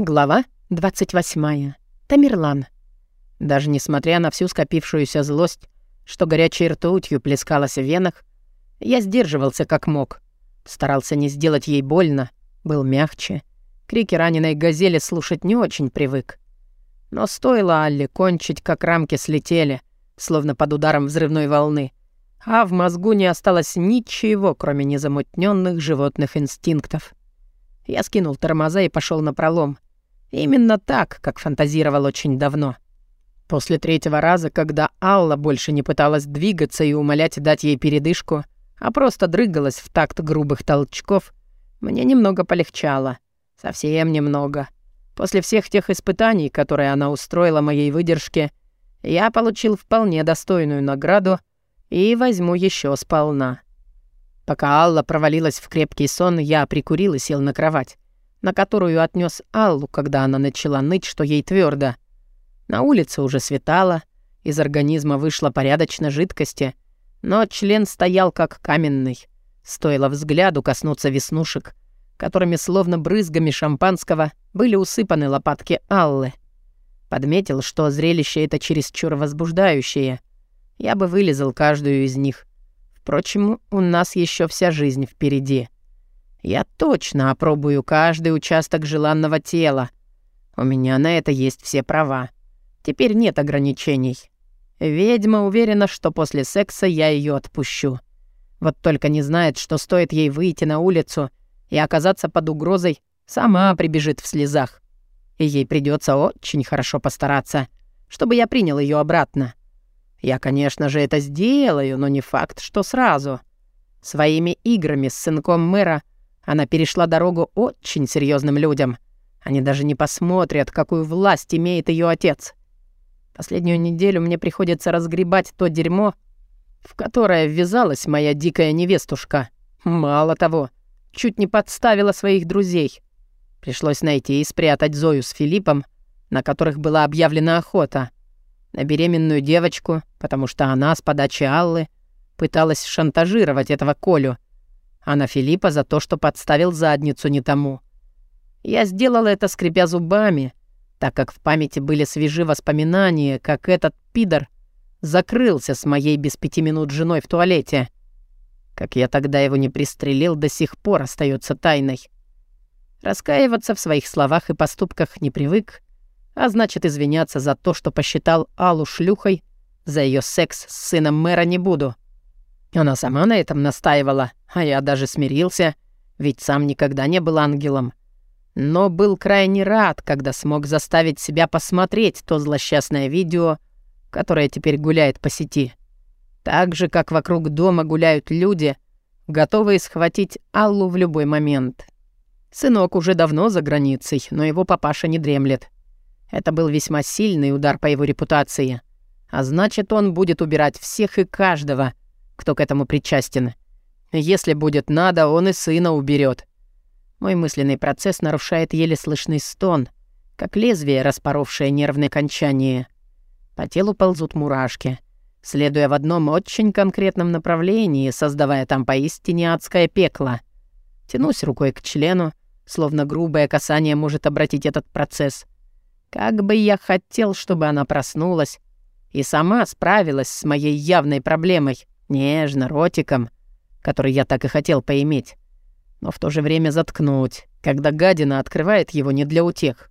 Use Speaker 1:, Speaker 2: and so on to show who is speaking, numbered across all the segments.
Speaker 1: Глава 28. Тамерлан. Даже несмотря на всю скопившуюся злость, что горячей ртутью плескалась в венах, я сдерживался как мог. Старался не сделать ей больно, был мягче. Крики раненой газели слушать не очень привык. Но стоило Алле кончить, как рамки слетели, словно под ударом взрывной волны, а в мозгу не осталось ничего, кроме незамутненных животных инстинктов. Я скинул тормоза и пошел на пролом — Именно так, как фантазировал очень давно. После третьего раза, когда Алла больше не пыталась двигаться и умолять дать ей передышку, а просто дрыгалась в такт грубых толчков, мне немного полегчало. Совсем немного. После всех тех испытаний, которые она устроила моей выдержке, я получил вполне достойную награду и возьму еще сполна. Пока Алла провалилась в крепкий сон, я прикурил и сел на кровать на которую отнес Аллу, когда она начала ныть, что ей твердо. На улице уже светало, из организма вышло порядочно жидкости, но член стоял как каменный. Стоило взгляду коснуться веснушек, которыми словно брызгами шампанского были усыпаны лопатки Аллы. Подметил, что зрелище это чересчур возбуждающее. Я бы вылезал каждую из них. Впрочем, у нас еще вся жизнь впереди. Я точно опробую каждый участок желанного тела. У меня на это есть все права. Теперь нет ограничений. Ведьма уверена, что после секса я ее отпущу. Вот только не знает, что стоит ей выйти на улицу и оказаться под угрозой, сама прибежит в слезах. И ей придется очень хорошо постараться, чтобы я принял ее обратно. Я, конечно же, это сделаю, но не факт, что сразу. Своими играми с сынком мэра — она перешла дорогу очень серьезным людям. Они даже не посмотрят, какую власть имеет ее отец. Последнюю неделю мне приходится разгребать то дерьмо, в которое ввязалась моя дикая невестушка. Мало того, чуть не подставила своих друзей. Пришлось найти и спрятать Зою с Филиппом, на которых была объявлена охота. На беременную девочку, потому что она с подачи Аллы пыталась шантажировать этого Колю — а на Филиппа за то, что подставил задницу не тому. Я сделала это, скрипя зубами, так как в памяти были свежи воспоминания, как этот пидор закрылся с моей без пяти минут женой в туалете. Как я тогда его не пристрелил, до сих пор остается тайной. Раскаиваться в своих словах и поступках не привык, а значит, извиняться за то, что посчитал Аллу шлюхой, за ее секс с сыном мэра не буду. Она сама на этом настаивала, а я даже смирился, ведь сам никогда не был ангелом. Но был крайне рад, когда смог заставить себя посмотреть то злосчастное видео, которое теперь гуляет по сети. Так же, как вокруг дома гуляют люди, готовые схватить Аллу в любой момент. Сынок уже давно за границей, но его папаша не дремлет. Это был весьма сильный удар по его репутации. А значит, он будет убирать всех и каждого, кто к этому причастен. Если будет надо, он и сына уберет. Мой мысленный процесс нарушает еле слышный стон, как лезвие, распоровшее нервное кончание. По телу ползут мурашки, следуя в одном очень конкретном направлении, создавая там поистине адское пекло. Тянусь рукой к члену, словно грубое касание может обратить этот процесс. Как бы я хотел, чтобы она проснулась и сама справилась с моей явной проблемой — Нежно, ротиком, который я так и хотел поиметь. Но в то же время заткнуть, когда гадина открывает его не для утех.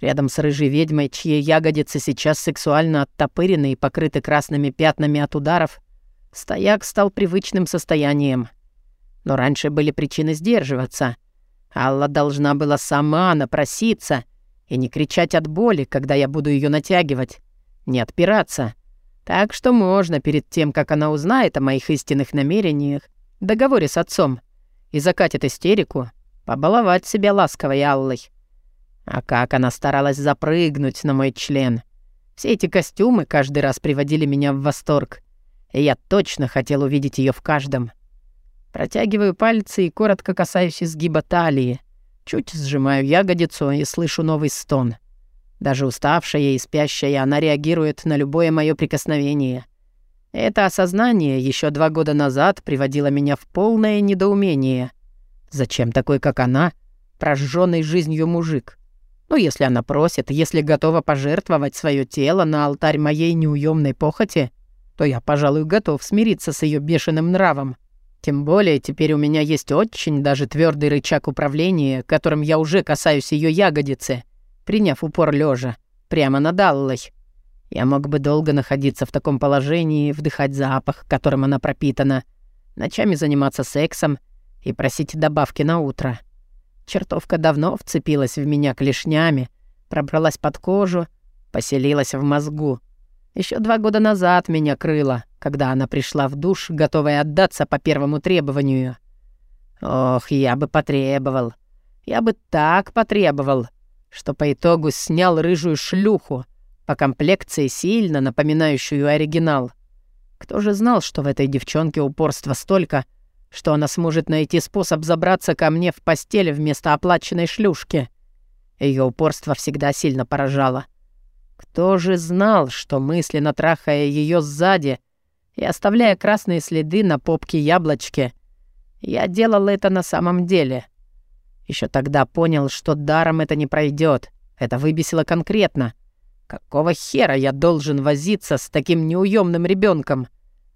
Speaker 1: Рядом с рыжей ведьмой, чьи ягодицы сейчас сексуально оттопырены и покрыты красными пятнами от ударов, стояк стал привычным состоянием. Но раньше были причины сдерживаться. Алла должна была сама напроситься и не кричать от боли, когда я буду ее натягивать, не отпираться — так что можно перед тем, как она узнает о моих истинных намерениях, договоре с отцом, и закатит истерику, побаловать себя ласковой Аллой. А как она старалась запрыгнуть на мой член. Все эти костюмы каждый раз приводили меня в восторг, и я точно хотел увидеть ее в каждом. Протягиваю пальцы и коротко касаюсь изгиба талии, чуть сжимаю ягодицу и слышу новый стон — даже уставшая и спящая, она реагирует на любое мое прикосновение. Это осознание еще два года назад приводило меня в полное недоумение. Зачем такой, как она, прожженный жизнью мужик? Но если она просит, если готова пожертвовать свое тело на алтарь моей неуемной похоти, то я, пожалуй, готов смириться с ее бешеным нравом. Тем более теперь у меня есть очень даже твердый рычаг управления, которым я уже касаюсь ее ягодицы, приняв упор лежа, прямо над Аллой. Я мог бы долго находиться в таком положении, вдыхать запах, которым она пропитана, ночами заниматься сексом и просить добавки на утро. Чертовка давно вцепилась в меня клешнями, пробралась под кожу, поселилась в мозгу. Еще два года назад меня крыло, когда она пришла в душ, готовая отдаться по первому требованию. Ох, я бы потребовал. Я бы так потребовал, что по итогу снял рыжую шлюху, по комплекции сильно напоминающую оригинал. Кто же знал, что в этой девчонке упорства столько — что она сможет найти способ забраться ко мне в постель вместо оплаченной шлюшки. Ее упорство всегда сильно поражало. Кто же знал, что мысленно трахая ее сзади и оставляя красные следы на попке яблочки, я делал это на самом деле. Еще тогда понял, что даром это не пройдет. Это выбесило конкретно. Какого хера я должен возиться с таким неуемным ребенком?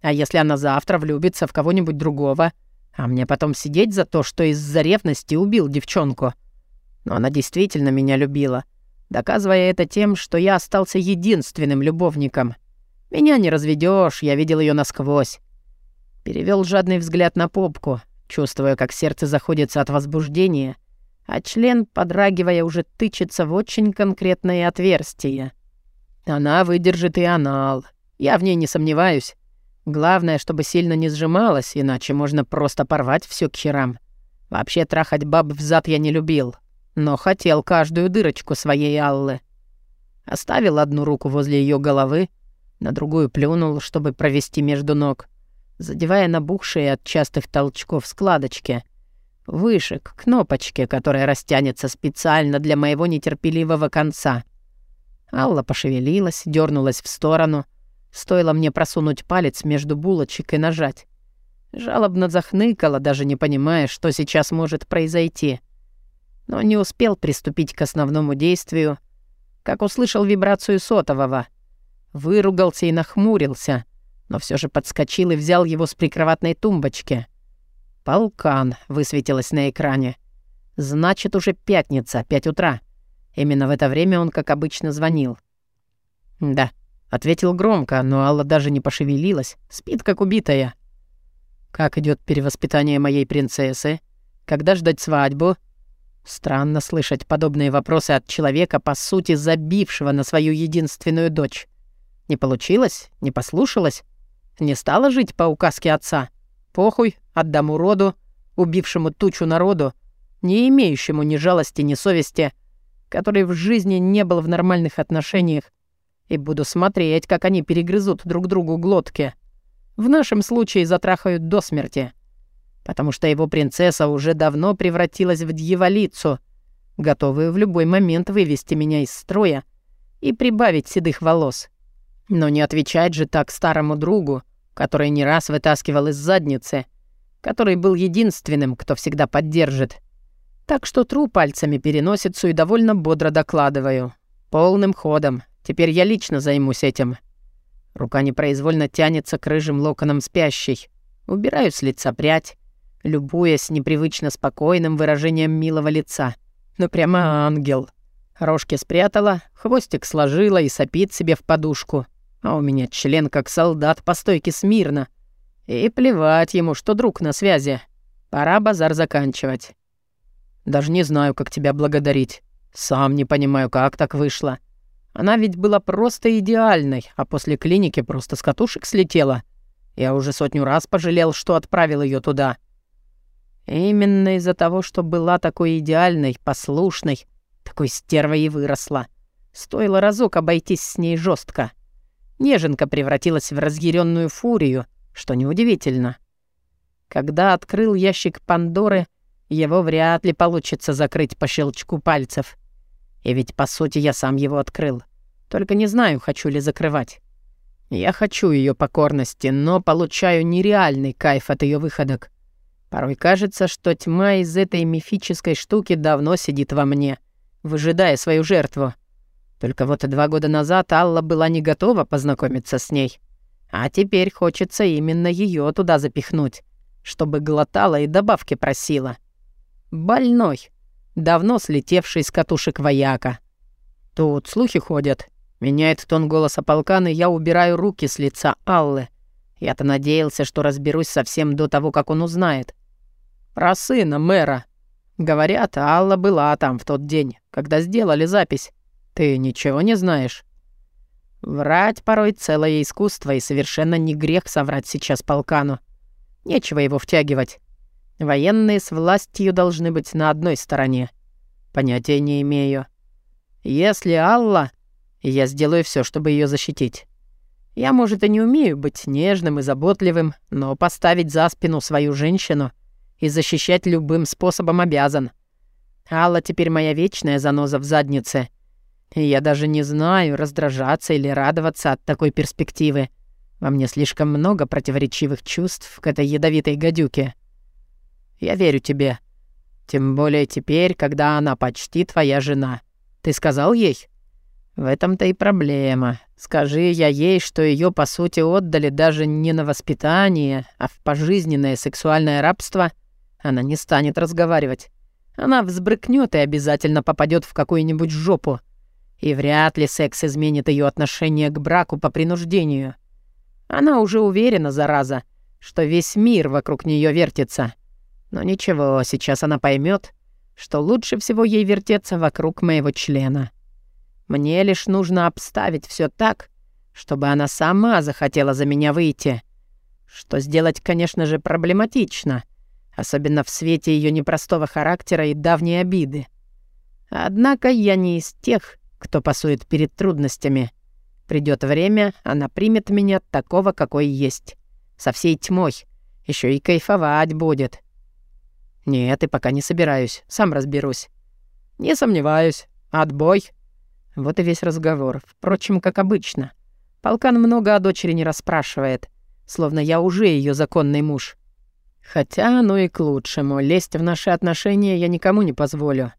Speaker 1: А если она завтра влюбится в кого-нибудь другого — а мне потом сидеть за то, что из-за ревности убил девчонку. Но она действительно меня любила, доказывая это тем, что я остался единственным любовником. Меня не разведешь, я видел ее насквозь. Перевел жадный взгляд на попку, чувствуя, как сердце заходится от возбуждения, а член, подрагивая, уже тычется в очень конкретное отверстие. Она выдержит и анал. Я в ней не сомневаюсь. Главное, чтобы сильно не сжималась, иначе можно просто порвать все к херам. Вообще трахать баб в зад я не любил, но хотел каждую дырочку своей Аллы. Оставил одну руку возле ее головы, на другую плюнул, чтобы провести между ног, задевая набухшие от частых толчков складочки. Выше, к кнопочке, которая растянется специально для моего нетерпеливого конца. Алла пошевелилась, дернулась в сторону — Стоило мне просунуть палец между булочек и нажать. Жалобно захныкала, даже не понимая, что сейчас может произойти. Но не успел приступить к основному действию, как услышал вибрацию сотового. Выругался и нахмурился, но все же подскочил и взял его с прикроватной тумбочки. «Полкан» высветилось на экране. «Значит, уже пятница, пять утра». Именно в это время он, как обычно, звонил. «Да, Ответил громко, но Алла даже не пошевелилась, спит как убитая. Как идет перевоспитание моей принцессы? Когда ждать свадьбу? Странно слышать подобные вопросы от человека, по сути, забившего на свою единственную дочь. Не получилось? Не послушалась? Не стала жить по указке отца? Похуй, отдам уроду, убившему тучу народу, не имеющему ни жалости, ни совести, который в жизни не был в нормальных отношениях и буду смотреть, как они перегрызут друг другу глотки. В нашем случае затрахают до смерти. Потому что его принцесса уже давно превратилась в дьяволицу, готовую в любой момент вывести меня из строя и прибавить седых волос. Но не отвечать же так старому другу, который не раз вытаскивал из задницы, который был единственным, кто всегда поддержит. Так что тру пальцами переносицу и довольно бодро докладываю. Полным ходом, Теперь я лично займусь этим. Рука непроизвольно тянется к рыжим локонам спящей. Убираю с лица прядь, любуясь непривычно спокойным выражением милого лица. Ну прямо ангел. Рожки спрятала, хвостик сложила и сопит себе в подушку. А у меня член как солдат по стойке смирно. И плевать ему, что друг на связи. Пора базар заканчивать. Даже не знаю, как тебя благодарить. Сам не понимаю, как так вышло. Она ведь была просто идеальной, а после клиники просто с катушек слетела. Я уже сотню раз пожалел, что отправил ее туда. Именно из-за того, что была такой идеальной, послушной, такой стервой и выросла. Стоило разок обойтись с ней жестко. Неженка превратилась в разъяренную фурию, что неудивительно. Когда открыл ящик Пандоры, его вряд ли получится закрыть по щелчку пальцев — и ведь, по сути, я сам его открыл. Только не знаю, хочу ли закрывать. Я хочу ее покорности, но получаю нереальный кайф от ее выходок. Порой кажется, что тьма из этой мифической штуки давно сидит во мне, выжидая свою жертву. Только вот два года назад Алла была не готова познакомиться с ней. А теперь хочется именно ее туда запихнуть, чтобы глотала и добавки просила. Больной, давно слетевший с катушек вояка. Тут слухи ходят. Меняет тон голоса полкан, и я убираю руки с лица Аллы. Я-то надеялся, что разберусь совсем до того, как он узнает. Про сына мэра. Говорят, Алла была там в тот день, когда сделали запись. Ты ничего не знаешь? Врать порой целое искусство, и совершенно не грех соврать сейчас полкану. Нечего его втягивать. Военные с властью должны быть на одной стороне. Понятия не имею. Если Алла, я сделаю все, чтобы ее защитить. Я, может, и не умею быть нежным и заботливым, но поставить за спину свою женщину и защищать любым способом обязан. Алла теперь моя вечная заноза в заднице — я даже не знаю, раздражаться или радоваться от такой перспективы. Во мне слишком много противоречивых чувств к этой ядовитой гадюке. Я верю тебе. Тем более теперь, когда она почти твоя жена. Ты сказал ей? В этом-то и проблема. Скажи я ей, что ее по сути отдали даже не на воспитание, а в пожизненное сексуальное рабство, она не станет разговаривать. Она взбрыкнет и обязательно попадет в какую-нибудь жопу. И вряд ли секс изменит ее отношение к браку по принуждению. Она уже уверена, зараза, что весь мир вокруг нее вертится. Но ничего, сейчас она поймет, что лучше всего ей вертеться вокруг моего члена. Мне лишь нужно обставить все так, чтобы она сама захотела за меня выйти. Что сделать, конечно же, проблематично, особенно в свете ее непростого характера и давней обиды. Однако я не из тех, кто пасует перед трудностями. Придет время, она примет меня такого, какой есть. Со всей тьмой. Еще и кайфовать будет. Нет, и пока не собираюсь. Сам разберусь. Не сомневаюсь. Отбой. Вот и весь разговор. Впрочем, как обычно. Полкан много о дочери не расспрашивает. Словно я уже ее законный муж. Хотя оно и к лучшему. Лезть в наши отношения я никому не позволю.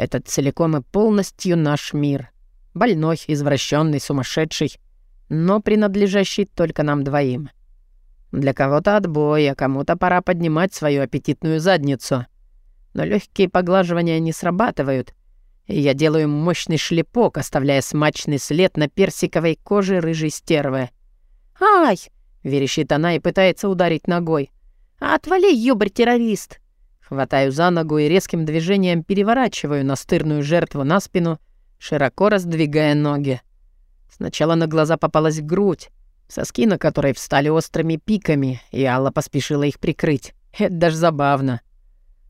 Speaker 1: Этот целиком и полностью наш мир. Больной, извращенный, сумасшедший, но принадлежащий только нам двоим. Для кого-то отбой, а кому-то пора поднимать свою аппетитную задницу. Но легкие поглаживания не срабатывают, и я делаю мощный шлепок, оставляя смачный след на персиковой коже рыжей стервы. «Ай!» — верещит она и пытается ударить ногой. «Отвали, ёбарь-террорист!» Хватаю за ногу и резким движением переворачиваю настырную жертву на спину, широко раздвигая ноги. Сначала на глаза попалась грудь, соски на которой встали острыми пиками, и Алла поспешила их прикрыть. Это даже забавно.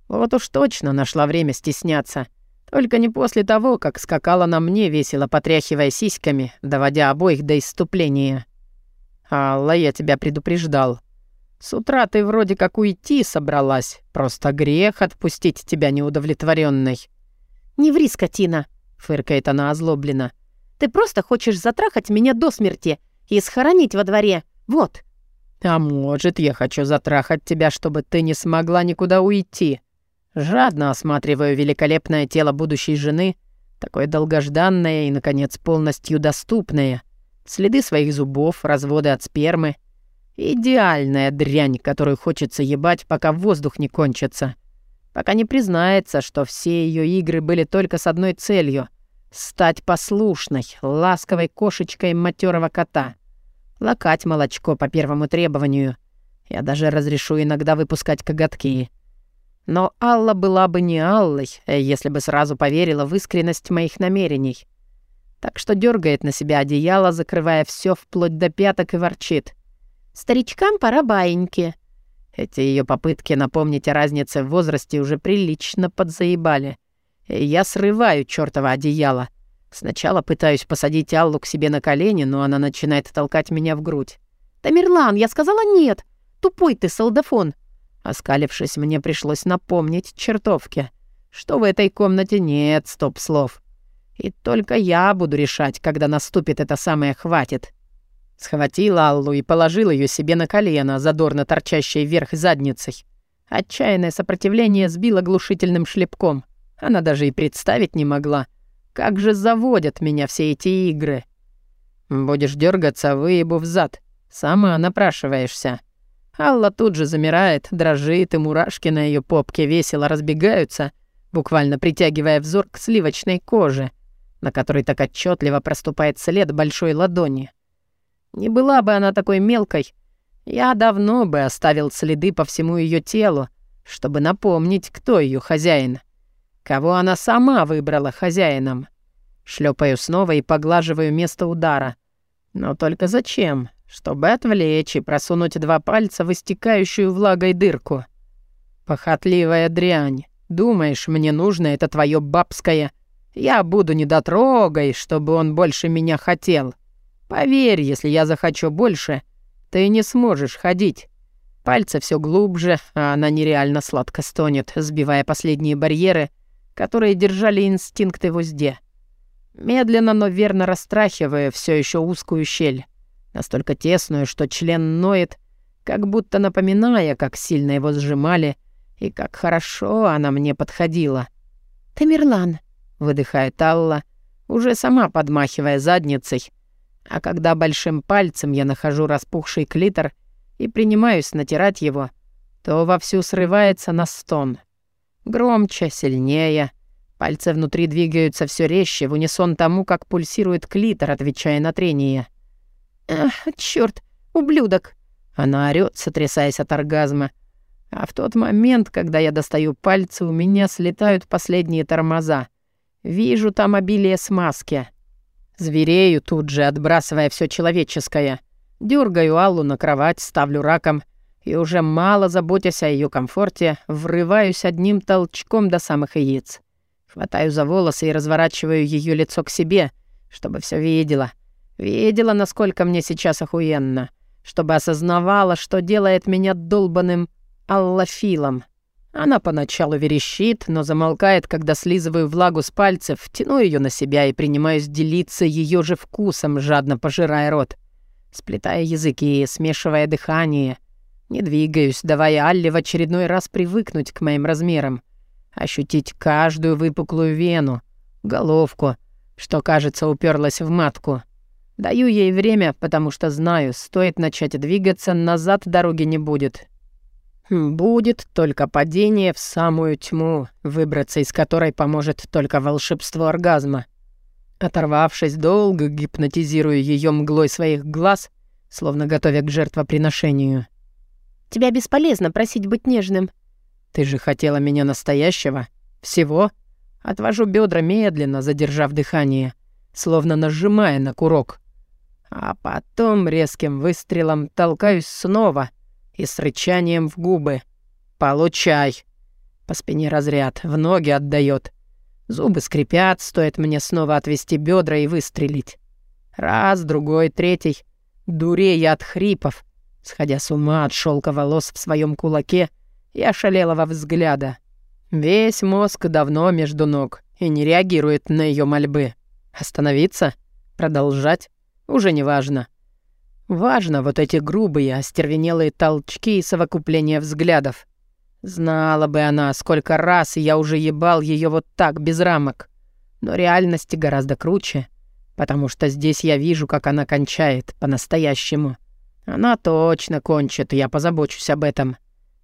Speaker 1: Вот уж точно нашла время стесняться. Только не после того, как скакала на мне, весело потряхивая сиськами, доводя обоих до иступления. «Алла, я тебя предупреждал. С утра ты вроде как уйти собралась. Просто грех отпустить тебя неудовлетворенной. «Не ври, скотина!» — фыркает она озлобленно. «Ты просто хочешь затрахать меня до смерти и схоронить во дворе. Вот!» «А может, я хочу затрахать тебя, чтобы ты не смогла никуда уйти?» Жадно осматриваю великолепное тело будущей жены, такое долгожданное и, наконец, полностью доступное. Следы своих зубов, разводы от спермы — Идеальная дрянь, которую хочется ебать, пока воздух не кончится. Пока не признается, что все ее игры были только с одной целью — стать послушной, ласковой кошечкой матерого кота. Лакать молочко по первому требованию. Я даже разрешу иногда выпускать коготки. Но Алла была бы не Аллой, если бы сразу поверила в искренность моих намерений. Так что дергает на себя одеяло, закрывая все вплоть до пяток и ворчит — Старичкам пора баиньки». Эти ее попытки напомнить о разнице в возрасте уже прилично подзаебали. И я срываю чёртово одеяло. Сначала пытаюсь посадить Аллу к себе на колени, но она начинает толкать меня в грудь. «Тамерлан, я сказала нет! Тупой ты, солдафон!» Оскалившись, мне пришлось напомнить чертовке, что в этой комнате нет стоп-слов. И только я буду решать, когда наступит это самое «хватит». Схватил Аллу и положил ее себе на колено, задорно торчащей вверх задницей. Отчаянное сопротивление сбило глушительным шлепком. Она даже и представить не могла, как же заводят меня все эти игры. Будешь дергаться, выебу в зад. Сама напрашиваешься. Алла тут же замирает, дрожит, и мурашки на ее попке весело разбегаются, буквально притягивая взор к сливочной коже, на которой так отчетливо проступает след большой ладони. Не была бы она такой мелкой, я давно бы оставил следы по всему ее телу, чтобы напомнить, кто ее хозяин. Кого она сама выбрала хозяином. Шлепаю снова и поглаживаю место удара. Но только зачем? Чтобы отвлечь и просунуть два пальца в истекающую влагой дырку. Похотливая дрянь. Думаешь, мне нужно это твое бабское? Я буду недотрогой, чтобы он больше меня хотел. Поверь, если я захочу больше, ты не сможешь ходить. Пальцы все глубже, а она нереально сладко стонет, сбивая последние барьеры, которые держали инстинкты в узде. Медленно, но верно растрахивая все еще узкую щель, настолько тесную, что член ноет, как будто напоминая, как сильно его сжимали и как хорошо она мне подходила. «Тамерлан», — выдыхает Алла, уже сама подмахивая задницей, а когда большим пальцем я нахожу распухший клитор и принимаюсь натирать его, то вовсю срывается на стон. Громче, сильнее. Пальцы внутри двигаются все резче, в унисон тому, как пульсирует клитор, отвечая на трение. «Ах, чёрт, ублюдок!» Она орёт, сотрясаясь от оргазма. А в тот момент, когда я достаю пальцы, у меня слетают последние тормоза. Вижу там обилие смазки. Зверею тут же, отбрасывая все человеческое. Дергаю Аллу на кровать, ставлю раком и уже мало заботясь о ее комфорте, врываюсь одним толчком до самых яиц. Хватаю за волосы и разворачиваю ее лицо к себе, чтобы все видела. Видела, насколько мне сейчас охуенно. Чтобы осознавала, что делает меня долбаным аллофилом. Она поначалу верещит, но замолкает, когда слизываю влагу с пальцев, тяну ее на себя и принимаюсь делиться ее же вкусом, жадно пожирая рот. Сплетая языки, смешивая дыхание. Не двигаюсь, давая Алле в очередной раз привыкнуть к моим размерам. Ощутить каждую выпуклую вену, головку, что, кажется, уперлась в матку. Даю ей время, потому что знаю, стоит начать двигаться, назад дороги не будет. Будет только падение в самую тьму, выбраться из которой поможет только волшебство оргазма. Оторвавшись долго, гипнотизирую ее мглой своих глаз, словно готовя к жертвоприношению. «Тебя бесполезно просить быть нежным». «Ты же хотела меня настоящего? Всего?» Отвожу бедра медленно, задержав дыхание, словно нажимая на курок. А потом резким выстрелом толкаюсь снова — и с рычанием в губы. «Получай!» По спине разряд, в ноги отдает. Зубы скрипят, стоит мне снова отвести бедра и выстрелить. Раз, другой, третий. Дурея от хрипов, сходя с ума от шелка волос в своем кулаке и ошалелого взгляда. Весь мозг давно между ног и не реагирует на ее мольбы. Остановиться? Продолжать? Уже не важно. Важно вот эти грубые, остервенелые толчки и совокупление взглядов. Знала бы она, сколько раз я уже ебал ее вот так, без рамок. Но реальности гораздо круче, потому что здесь я вижу, как она кончает, по-настоящему. Она точно кончит, я позабочусь об этом.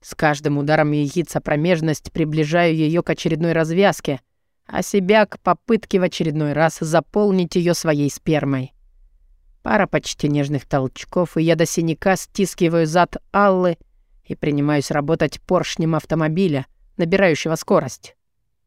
Speaker 1: С каждым ударом яйца промежность приближаю ее к очередной развязке, а себя к попытке в очередной раз заполнить ее своей спермой. Пара почти нежных толчков, и я до синяка стискиваю зад Аллы и принимаюсь работать поршнем автомобиля, набирающего скорость.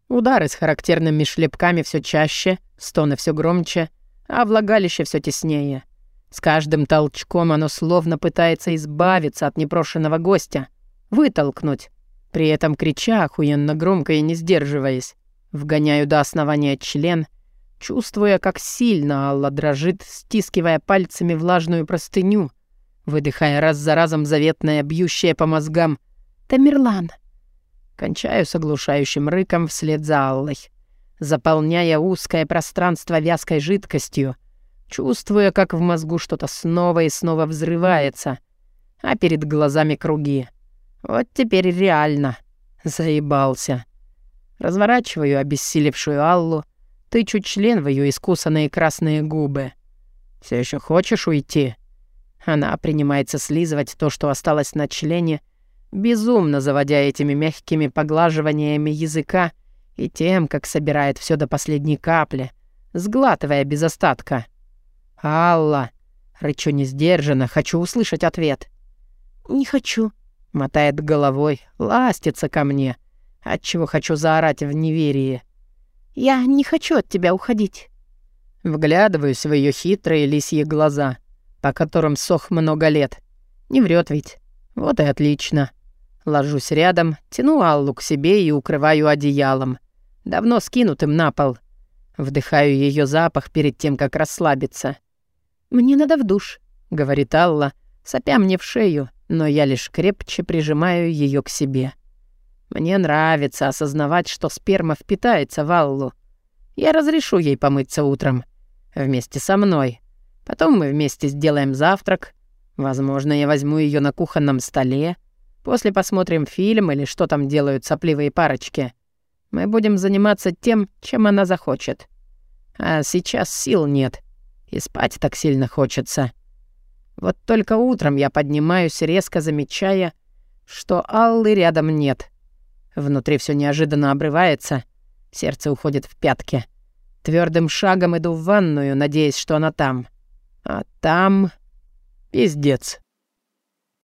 Speaker 1: Удары с характерными шлепками все чаще, стоны все громче, а влагалище все теснее. С каждым толчком оно словно пытается избавиться от непрошенного гостя, вытолкнуть, при этом крича охуенно громко и не сдерживаясь. Вгоняю до основания член — чувствуя, как сильно Алла дрожит, стискивая пальцами влажную простыню, выдыхая раз за разом заветное, бьющее по мозгам «Тамерлан». Кончаю с оглушающим рыком вслед за Аллой, заполняя узкое пространство вязкой жидкостью, чувствуя, как в мозгу что-то снова и снова взрывается, а перед глазами круги. Вот теперь реально заебался. Разворачиваю обессилевшую Аллу, тычу член в ее искусанные красные губы. Все еще хочешь уйти?» Она принимается слизывать то, что осталось на члене, безумно заводя этими мягкими поглаживаниями языка и тем, как собирает все до последней капли, сглатывая без остатка. «Алла!» — рычу несдержанно, хочу услышать ответ. «Не хочу», — мотает головой, ластится ко мне, отчего хочу заорать в неверии. «Я не хочу от тебя уходить». Вглядываюсь в ее хитрые лисьи глаза, по которым сох много лет. Не врет ведь. Вот и отлично. Ложусь рядом, тяну Аллу к себе и укрываю одеялом. Давно скинутым на пол. Вдыхаю ее запах перед тем, как расслабиться. «Мне надо в душ», — говорит Алла, сопя мне в шею, но я лишь крепче прижимаю ее к себе. Мне нравится осознавать, что сперма впитается в Аллу. Я разрешу ей помыться утром. Вместе со мной. Потом мы вместе сделаем завтрак. Возможно, я возьму ее на кухонном столе. После посмотрим фильм или что там делают сопливые парочки. Мы будем заниматься тем, чем она захочет. А сейчас сил нет. И спать так сильно хочется. Вот только утром я поднимаюсь, резко замечая, что Аллы рядом нет. Внутри все неожиданно обрывается, сердце уходит в пятки. Твердым шагом иду в ванную, надеясь, что она там. А там... Пиздец.